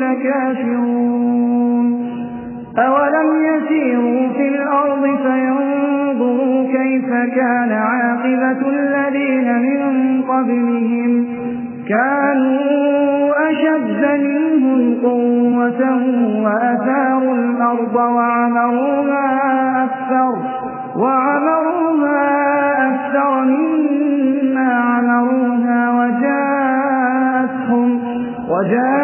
لكافرون أولم يسيروا في الأرض فينظروا كيف كان عاقبة الذين من قبلهم كانوا أشد منهم قوة وأثاروا الأرض وعمروها أكثر وعمروها أكثر مما عمروها وجاءتهم وجاءتهم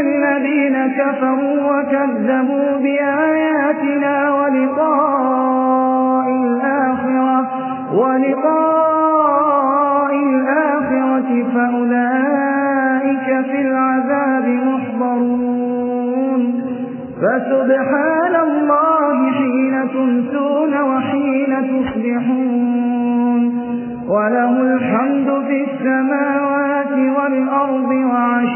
الذين كفروا وكذبوا بآياتنا ولقاء الآخرة ولقاء الآخرة فأولئك في العذاب محضرون. فسبحان الله حين تمسون وحين تصبحون. وله الحمد في السماوات والأرض وعشيا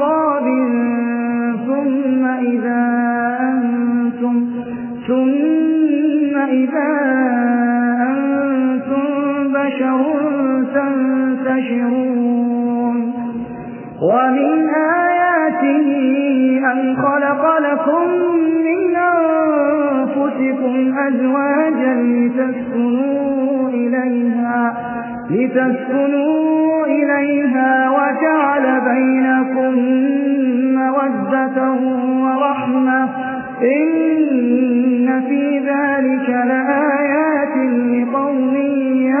بشر تنتشرون. ومن آياته أن خلق لكم من أنفسكم أزواجا لتسكنوا إليها لتسكنوا إليها وجعل بينكم مودة ورحمة. إن في ذلك لقوم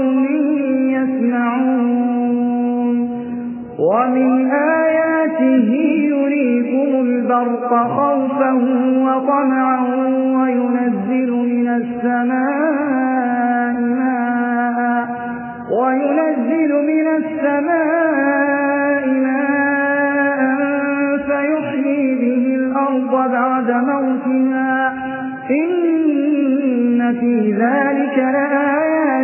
لقوم يسمعون. ومن آياته يريكم البرق خوفا وطمعا وينزل من السماء ماء وينزل من السماء ماء فيحيي به الأرض بعد موتها. إن في ذلك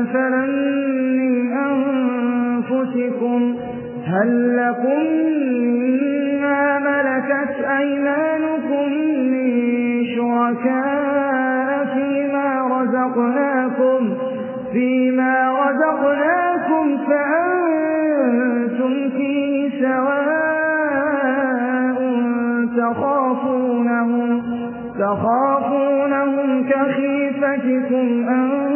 مثلا من أنفسكم هل لكم مما ملكت أيمانكم من شركاء فيما رزقناكم فيما رزقناكم فأنتم فيه سواء تخافونهم تخافونهم كخيفتكم أنفسكم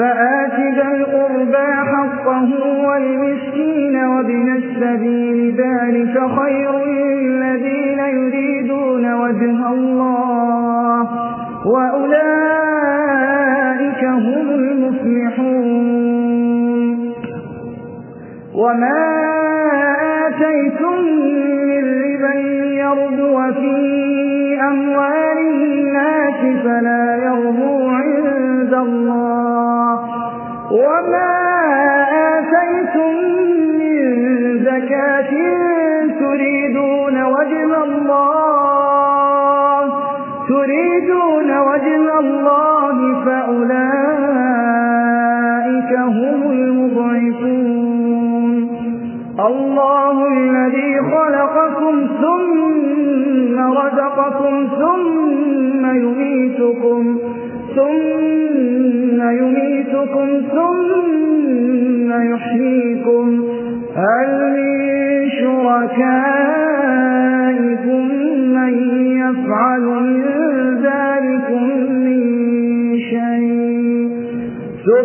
فآت ذا القربى حقه والمسكين وابن السبيل ذلك خير للذين يريدون وجه الله وأولئك هم المفلحون. وما آتيتم من ربا يربو في أموال الناس فلا تريدون وجه الله فأولئك هم المضعفون. الله الذي خلقكم ثم رزقكم ثم يميتكم ثم يميتكم ثم يحييكم. هل من شركائكم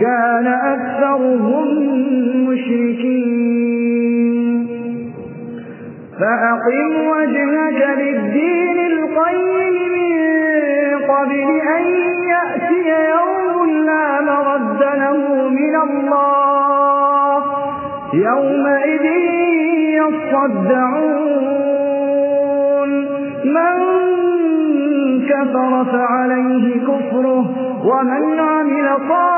كان أكثرهم مشركين. فأقم وجهك للدين القيم من قبل أن يأتي يوم لا مرد له من الله. يومئذ يصدعون. من كفر فعليه كفره ومن عمل صالحا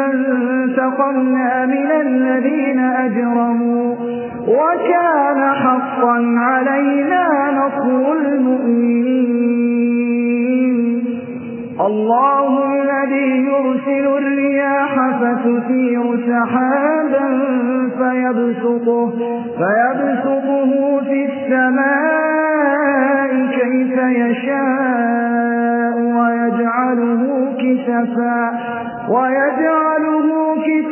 فانتقمنا من الذين أجرموا وكان حقا علينا نصر المؤمنين. الله الذي يرسل الرياح فتثير سحابا فيبسطه, فيبسطه في السماء كيف يشاء ويجعله كسفا ويجعله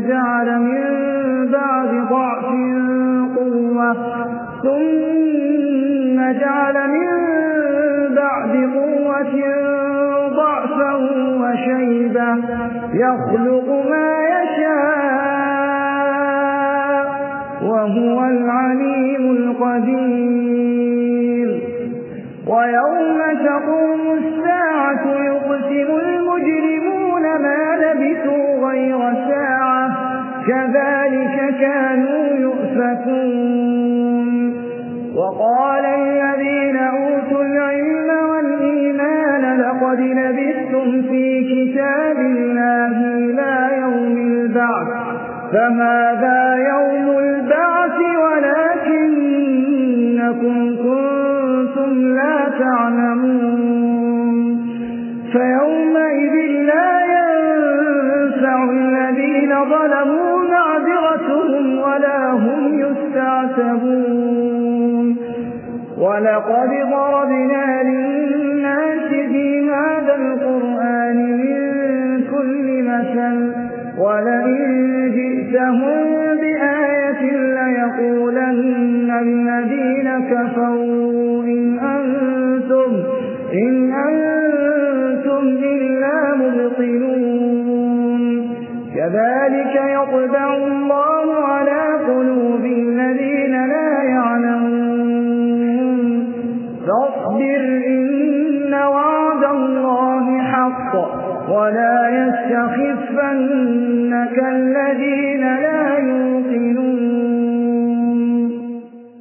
جعل من بعد ضعف قوة ثم جعل من بعد قوة ضعفا وشيبا يخلق ما يشاء وهو العليم القدير. ويوم تقوم الساعة يقسم المجرمون كذلك كانوا يؤفكون. وقال الذين أوتوا العلم والإيمان لقد لبثتم في كتاب الله إلى يوم البعث. فماذا يوم البعث ولكنكم كنتم لا تعلمون. فيومئذ لا ينفع الذين ظلموا ولا هم يستعتبون. ولقد ضربنا للناس في هذا القرآن من كل مثل. ولئن جئتهم بآية ليقولن الذين كفروا إن أنتم, إن أنتم إلا مبطلون. كذلك يطبع الله ولا يستخفنك الذين لا